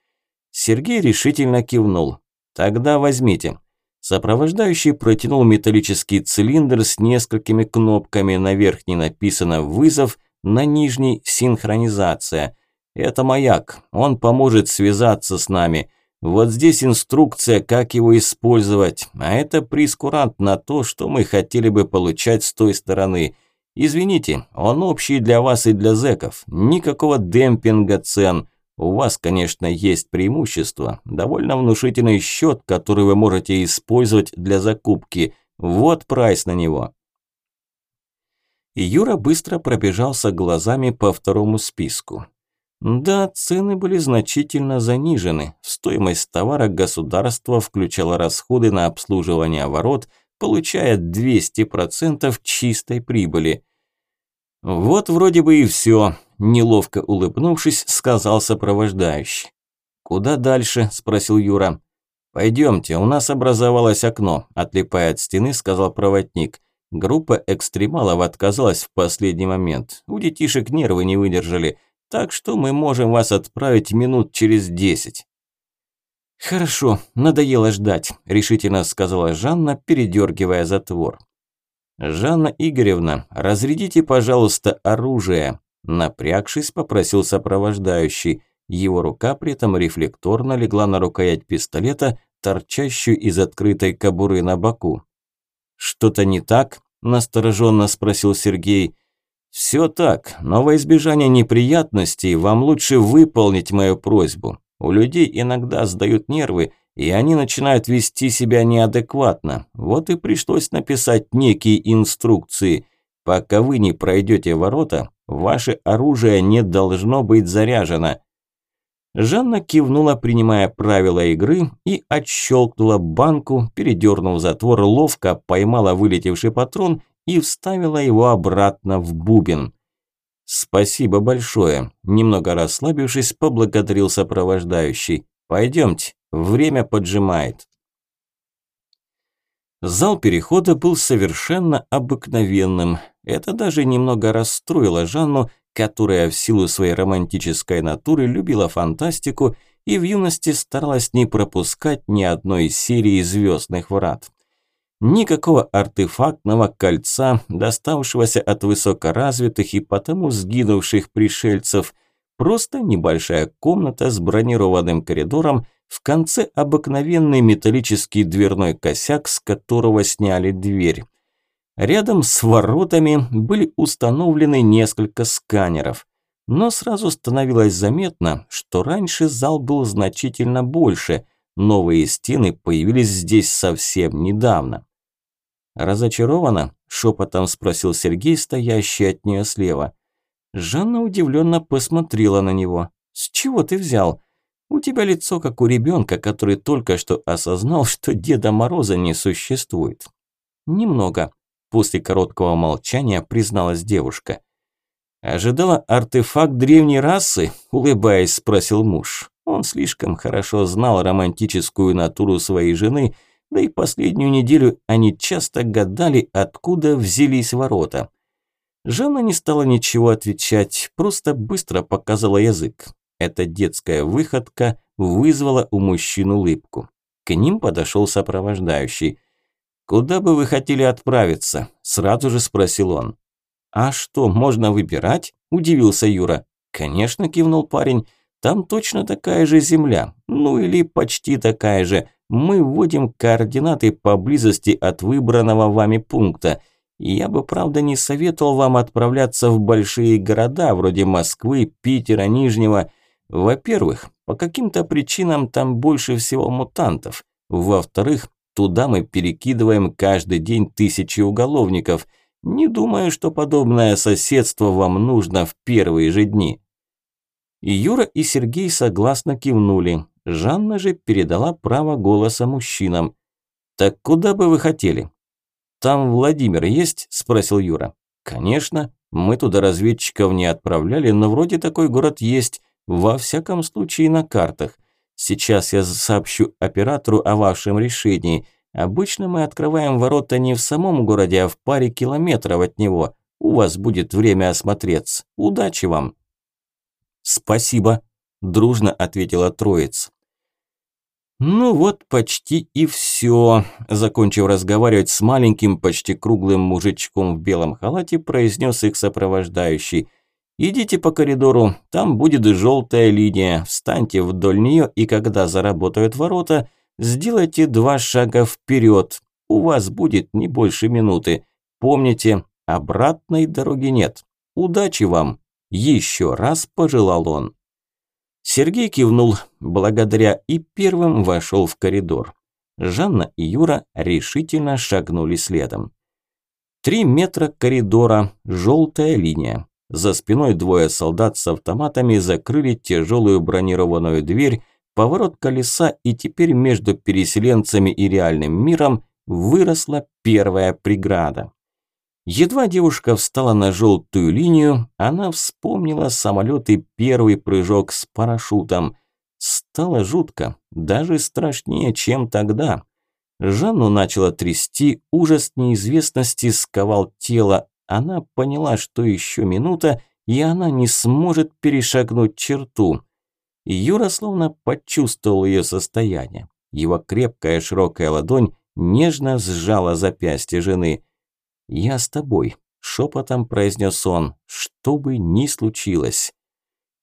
Сергей решительно кивнул. «Тогда возьмите». Сопровождающий протянул металлический цилиндр с несколькими кнопками. На верхней написано «Вызов», на нижней «Синхронизация». Это маяк, он поможет связаться с нами. Вот здесь инструкция, как его использовать, а это прескурант на то, что мы хотели бы получать с той стороны. Извините, он общий для вас и для зэков, никакого демпинга цен». У вас, конечно, есть преимущество, довольно внушительный счет, который вы можете использовать для закупки. Вот прайс на него. Юра быстро пробежался глазами по второму списку. Да, цены были значительно занижены. Стоимость товара государство включало расходы на обслуживание ворот, получая 200% чистой прибыли. Вот вроде бы и все. Неловко улыбнувшись, сказал сопровождающий. «Куда дальше?» – спросил Юра. «Пойдемте, у нас образовалось окно», – отлипая от стены, сказал проводник. Группа экстремалов отказалась в последний момент. У детишек нервы не выдержали, так что мы можем вас отправить минут через десять. «Хорошо, надоело ждать», – решительно сказала Жанна, передергивая затвор. «Жанна Игоревна, разрядите, пожалуйста, оружие», Напрягшись, попросил сопровождающий. Его рука при этом рефлекторно легла на рукоять пистолета, торчащую из открытой кобуры на боку. «Что-то не так?» – настороженно спросил Сергей. «Все так, но во избежание неприятностей вам лучше выполнить мою просьбу. У людей иногда сдают нервы, и они начинают вести себя неадекватно. Вот и пришлось написать некие инструкции. Пока вы не пройдете ворота, Ваше оружие не должно быть заряжено». Жанна кивнула, принимая правила игры, и отщелкнула банку, передернув затвор, ловко поймала вылетевший патрон и вставила его обратно в бубен. «Спасибо большое», – немного расслабившись, поблагодарил сопровождающий. «Пойдемте, время поджимает». Зал перехода был совершенно обыкновенным – это даже немного расстроило Жанну, которая в силу своей романтической натуры любила фантастику и в юности старалась не пропускать ни одной серии «Звездных врат». Никакого артефактного кольца, доставшегося от высокоразвитых и потому сгинувших пришельцев, Просто небольшая комната с бронированным коридором, в конце обыкновенный металлический дверной косяк, с которого сняли дверь. Рядом с воротами были установлены несколько сканеров. Но сразу становилось заметно, что раньше зал был значительно больше, новые стены появились здесь совсем недавно. «Разочарована?» – шепотом спросил Сергей, стоящий от нее слева. Жанна удивленно посмотрела на него. «С чего ты взял? У тебя лицо как у ребенка, который только что осознал, что Деда Мороза не существует». «Немного», – после короткого молчания призналась девушка. «Ожидала артефакт древней расы?» – улыбаясь, спросил муж. Он слишком хорошо знал романтическую натуру своей жены – да и последнюю неделю они часто гадали, откуда взялись ворота. Жанна не стала ничего отвечать, просто быстро показала язык. Эта детская выходка вызвала у мужчин улыбку. К ним подошел сопровождающий. «Куда бы вы хотели отправиться?» – сразу же спросил он. «А что, можно выбирать?» – удивился Юра. «Конечно», – кивнул парень. «Там точно такая же земля, ну или почти такая же мы вводим координаты поблизости от выбранного вами пункта. Я бы, правда, не советовал вам отправляться в большие города, вроде Москвы, Питера, Нижнего. Во-первых, по каким-то причинам там больше всего мутантов. Во-вторых, туда мы перекидываем каждый день тысячи уголовников. Не думаю, что подобное соседство вам нужно в первые же дни. Юра и Сергей согласно кивнули. Жанна же передала право голоса мужчинам. «Так куда бы вы хотели?» «Там Владимир есть?» – спросил Юра. «Конечно. Мы туда разведчиков не отправляли, но вроде такой город есть. Во всяком случае на картах. Сейчас я сообщу оператору о вашем решении. Обычно мы открываем ворота не в самом городе, а в паре километров от него. У вас будет время осмотреться. Удачи вам!» «Спасибо», – дружно ответила троица. «Ну вот почти и все», – закончив разговаривать с маленьким, почти круглым мужичком в белом халате, произнес их сопровождающий. «Идите по коридору, там будет желтая линия, встаньте вдоль нее и когда заработают ворота, сделайте два шага вперед. У вас будет не больше минуты. Помните, обратной дороги нет. Удачи вам!» Еще раз пожелал он. Сергей кивнул, благодаря, и первым вошел в коридор. Жанна и Юра решительно шагнули следом. Три метра коридора, желтая линия. За спиной двое солдат с автоматами закрыли тяжелую бронированную дверь, поворот колеса, и теперь между переселенцами и реальным миром выросла первая преграда. Едва девушка встала на желтую линию, она вспомнила самолет и первый прыжок с парашютом. Стало жутко, даже страшнее, чем тогда. Жанну начала трясти, ужас неизвестности сковал тело. Она поняла, что еще минута, и она не сможет перешагнуть черту. Юра словно почувствовал ее состояние. Его крепкая широкая ладонь нежно сжала запястье жены – «Я с тобой», – шепотом произнес он, – «что бы ни случилось».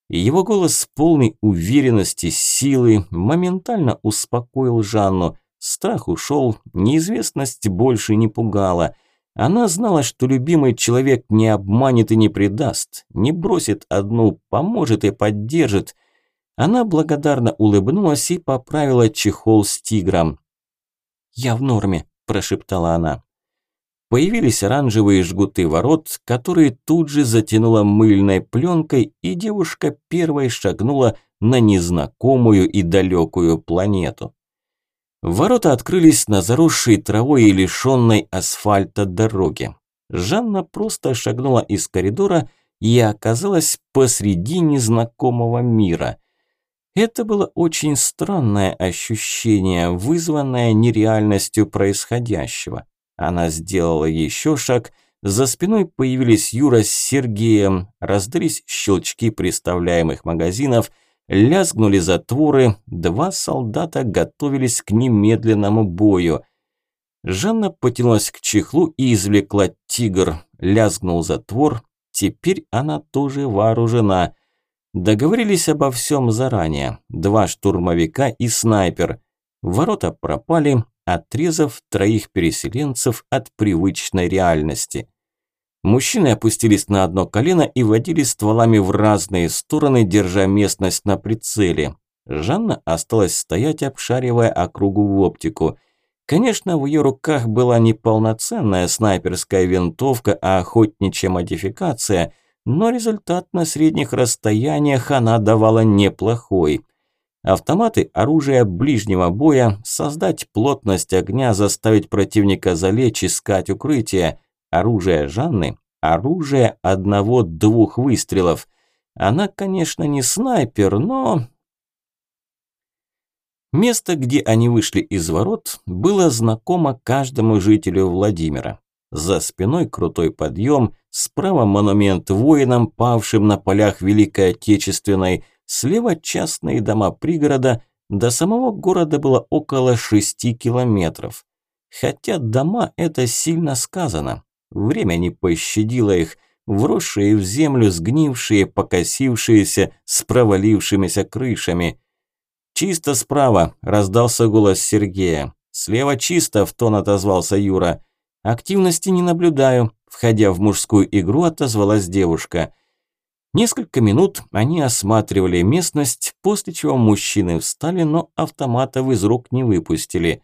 Его голос полный уверенности, силы моментально успокоил Жанну. Страх ушел, неизвестность больше не пугала. Она знала, что любимый человек не обманет и не предаст, не бросит одну, поможет и поддержит. Она благодарно улыбнулась и поправила чехол с тигром. «Я в норме», – прошептала она. Появились оранжевые жгуты ворот, которые тут же затянула мыльной пленкой, и девушка первой шагнула на незнакомую и далекую планету. Ворота открылись на заросшей травой и лишенной асфальта дороге. Жанна просто шагнула из коридора и оказалась посреди незнакомого мира. Это было очень странное ощущение, вызванное нереальностью происходящего. Она сделала еще шаг. За спиной появились Юра с Сергеем. Раздались щелчки приставляемых магазинов. Лязгнули затворы. Два солдата готовились к немедленному бою. Жанна потянулась к чехлу и извлекла тигр. Лязгнул затвор. Теперь она тоже вооружена. Договорились обо всем заранее. Два штурмовика и снайпер. Ворота пропали, отрезав троих переселенцев от привычной реальности. Мужчины опустились на одно колено и водили стволами в разные стороны, держа местность на прицеле. Жанна осталась стоять, обшаривая округу в оптику. Конечно, в ее руках была не полноценная снайперская винтовка, а охотничья модификация, но результат на средних расстояниях она давала неплохой. Автоматы – оружие ближнего боя, создать плотность огня, заставить противника залечь, искать укрытие. Оружие Жанны – оружие одного-двух выстрелов. Она, конечно, не снайпер, но Место, где они вышли из ворот, было знакомо каждому жителю Владимира. За спиной крутой подъем, справа монумент воинам, павшим на полях Великой Отечественной, слева частные дома пригорода, до самого города было около шести километров. Хотя дома – это сильно сказано. Время не пощадило их, вросшие в землю, сгнившие, покосившиеся, с провалившимися крышами – «Чисто справа», – раздался голос Сергея. «Слева чисто», – в тон отозвался Юра. «Активности не наблюдаю», – входя в мужскую игру, отозвалась девушка. Несколько минут они осматривали местность, после чего мужчины встали, но автоматов из рук не выпустили.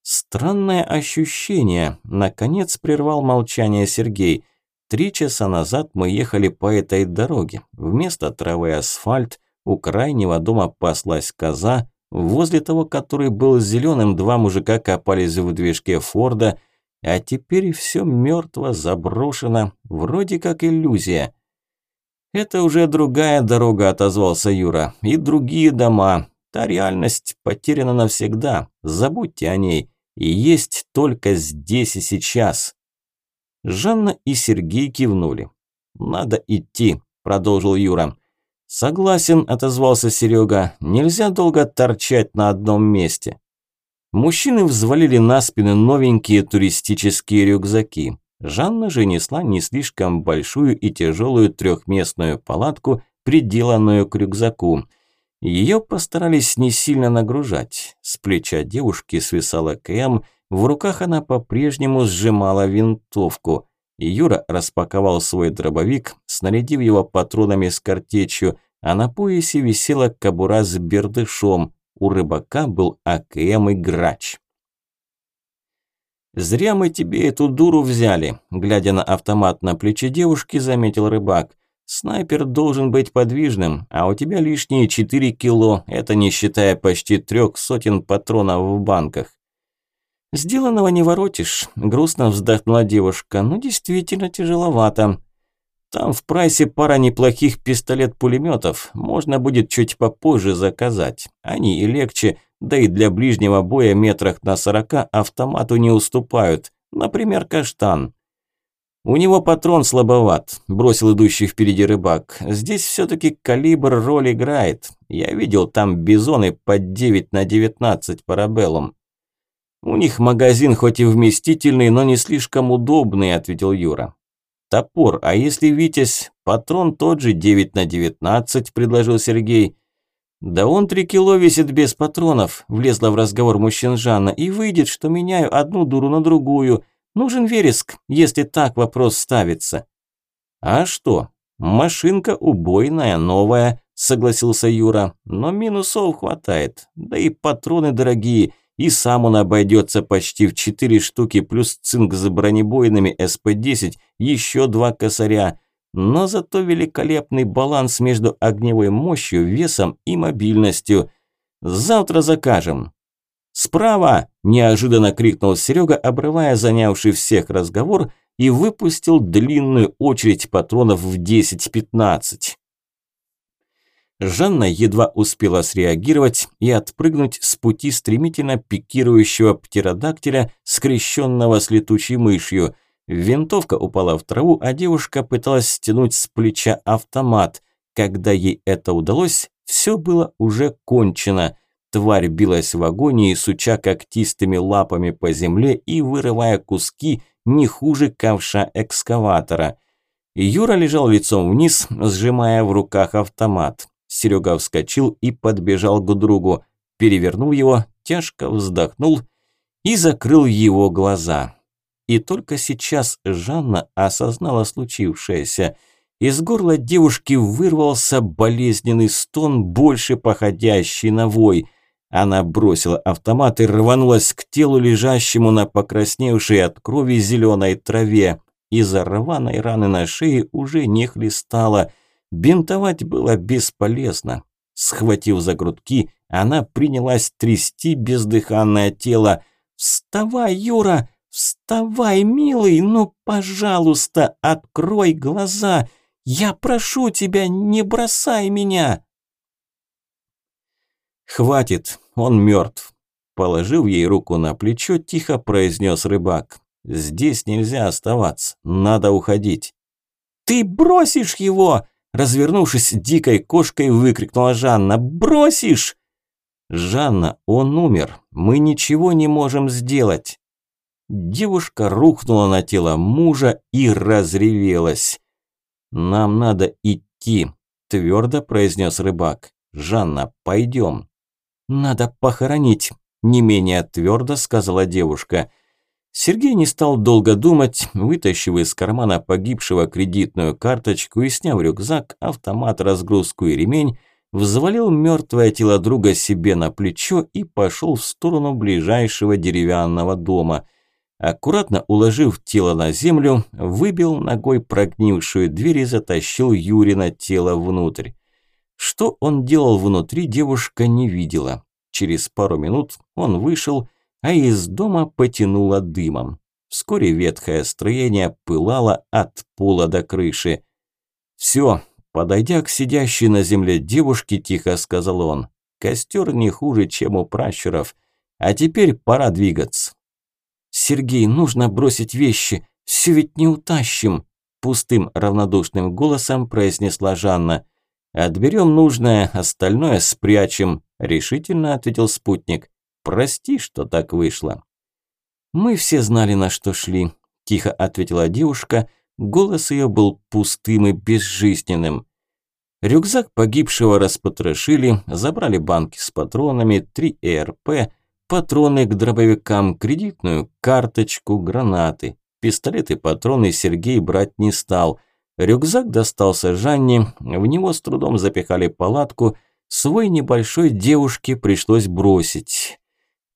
«Странное ощущение», – наконец прервал молчание Сергей. «Три часа назад мы ехали по этой дороге. Вместо травы асфальт, у крайнего дома паслась коза, возле того, который был зеленым, два мужика копались в движке Форда, а теперь все мертво, заброшено, вроде как иллюзия. «Это уже другая дорога», – отозвался Юра, – «и другие дома. Та реальность потеряна навсегда, забудьте о ней, и есть только здесь и сейчас». Жанна и Сергей кивнули. «Надо идти», – продолжил Юра. «Согласен», – отозвался Серега. «Нельзя долго торчать на одном месте». Мужчины взвалили на спины новенькие туристические рюкзаки. Жанна же несла не слишком большую и тяжелую трехместную палатку, приделанную к рюкзаку. Ее постарались не сильно нагружать. С плеча девушки свисала КМ, в руках она по-прежнему сжимала винтовку. Юра распаковал свой дробовик, снарядив его патронами с картечью, а на поясе висела кобура с бердышом. У рыбака был АКМ и грач. «Зря мы тебе эту дуру взяли», – глядя на автомат на плече девушки, заметил рыбак. «Снайпер должен быть подвижным, а у тебя лишние 4 кило, это не считая почти трех сотен патронов в банках». «Сделанного не воротишь», – грустно вздохнула девушка. «Ну, действительно тяжеловато. Там в прайсе пара неплохих пистолет-пулеметов. Можно будет чуть попозже заказать. Они и легче, да и для ближнего боя метрах на сорока автомату не уступают. Например, каштан. «У него патрон слабоват», – бросил идущий впереди рыбак. «Здесь все-таки калибр роль играет. Я видел там бизоны под 9 на 19 парабеллум». «У них магазин хоть и вместительный, но не слишком удобный», – ответил Юра. Топор, а если Витязь? Патрон тот же, 9 на 19, предложил Сергей. Да он три кило весит без патронов, влезла в разговор мужчин Жанна, и выйдет, что меняю одну дуру на другую. Нужен вереск, если так вопрос ставится. А что? Машинка убойная, новая, согласился Юра, но минусов хватает, да и патроны дорогие – и сам он обойдется почти в 4 штуки, плюс цинк с бронебойными СП-10, еще два косаря. Но зато великолепный баланс между огневой мощью, весом и мобильностью. Завтра закажем. «Справа!» – неожиданно крикнул Серега, обрывая занявший всех разговор, и выпустил длинную очередь патронов в 10-15. Жанна едва успела среагировать и отпрыгнуть с пути стремительно пикирующего птеродактиля, скрещенного с летучей мышью. Винтовка упала в траву, а девушка пыталась стянуть с плеча автомат. Когда ей это удалось, все было уже кончено. Тварь билась в агонии, суча когтистыми лапами по земле и вырывая куски не хуже ковша экскаватора – Юра лежал лицом вниз, сжимая в руках автомат. Серега вскочил и подбежал к другу. Перевернул его, тяжко вздохнул и закрыл его глаза. И только сейчас Жанна осознала случившееся. Из горла девушки вырвался болезненный стон, больше походящий на вой. Она бросила автомат и рванулась к телу, лежащему на покрасневшей от крови зеленой траве. Из-за рваной раны на шее уже не хлестало. Бинтовать было бесполезно. Схватив за грудки, она принялась трясти бездыханное тело. «Вставай, Юра! Вставай, милый! Ну, пожалуйста, открой глаза! Я прошу тебя, не бросай меня!» «Хватит, он мертв!» Положив ей руку на плечо, тихо произнес рыбак. Здесь нельзя оставаться, надо уходить. Ты бросишь его? Развернувшись дикой кошкой, выкрикнула Жанна. Бросишь? Жанна, он умер. Мы ничего не можем сделать. Девушка рухнула на тело мужа и разревелась. «Нам надо идти», – твердо произнес рыбак. «Жанна, пойдем». «Надо похоронить», – не менее твердо сказала девушка. Сергей не стал долго думать, вытащив из кармана погибшего кредитную карточку и сняв рюкзак, автомат, разгрузку и ремень, взвалил мертвое тело друга себе на плечо и пошел в сторону ближайшего деревянного дома. Аккуратно уложив тело на землю, выбил ногой прогнившую дверь и затащил Юрина тело внутрь. Что он делал внутри, девушка не видела. Через пару минут он вышел а из дома потянуло дымом. Вскоре ветхое строение пылало от пола до крыши. «Все», подойдя к сидящей на земле девушке, тихо сказал он. «Костер не хуже, чем у пращуров. А теперь пора двигаться». «Сергей, нужно бросить вещи, все ведь не утащим», пустым равнодушным голосом произнесла Жанна. «Отберем нужное, остальное спрячем», решительно ответил спутник. Прости, что так вышло». «Мы все знали, на что шли», – тихо ответила девушка. Голос ее был пустым и безжизненным. Рюкзак погибшего распотрошили, забрали банки с патронами, три ЭРП, патроны к дробовикам, кредитную карточку, гранаты. Пистолет и патроны Сергей брать не стал. Рюкзак достался Жанне, в него с трудом запихали палатку, свой небольшой девушке пришлось бросить.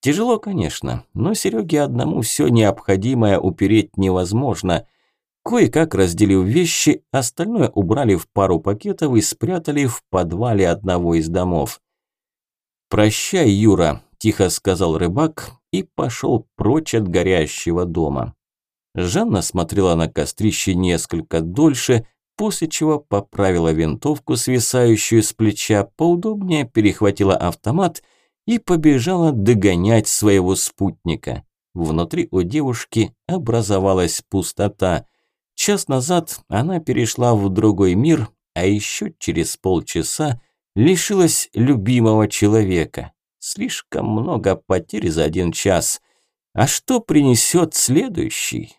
Тяжело, конечно, но Сереге одному все необходимое упереть невозможно. Кое-как разделив вещи, остальное убрали в пару пакетов и спрятали в подвале одного из домов. «Прощай, Юра», – тихо сказал рыбак и пошел прочь от горящего дома. Жанна смотрела на кострище несколько дольше, после чего поправила винтовку, свисающую с плеча, поудобнее перехватила автомат – и побежала догонять своего спутника. Внутри у девушки образовалась пустота. Час назад она перешла в другой мир, а еще через полчаса лишилась любимого человека. Слишком много потерь за один час. А что принесет следующий?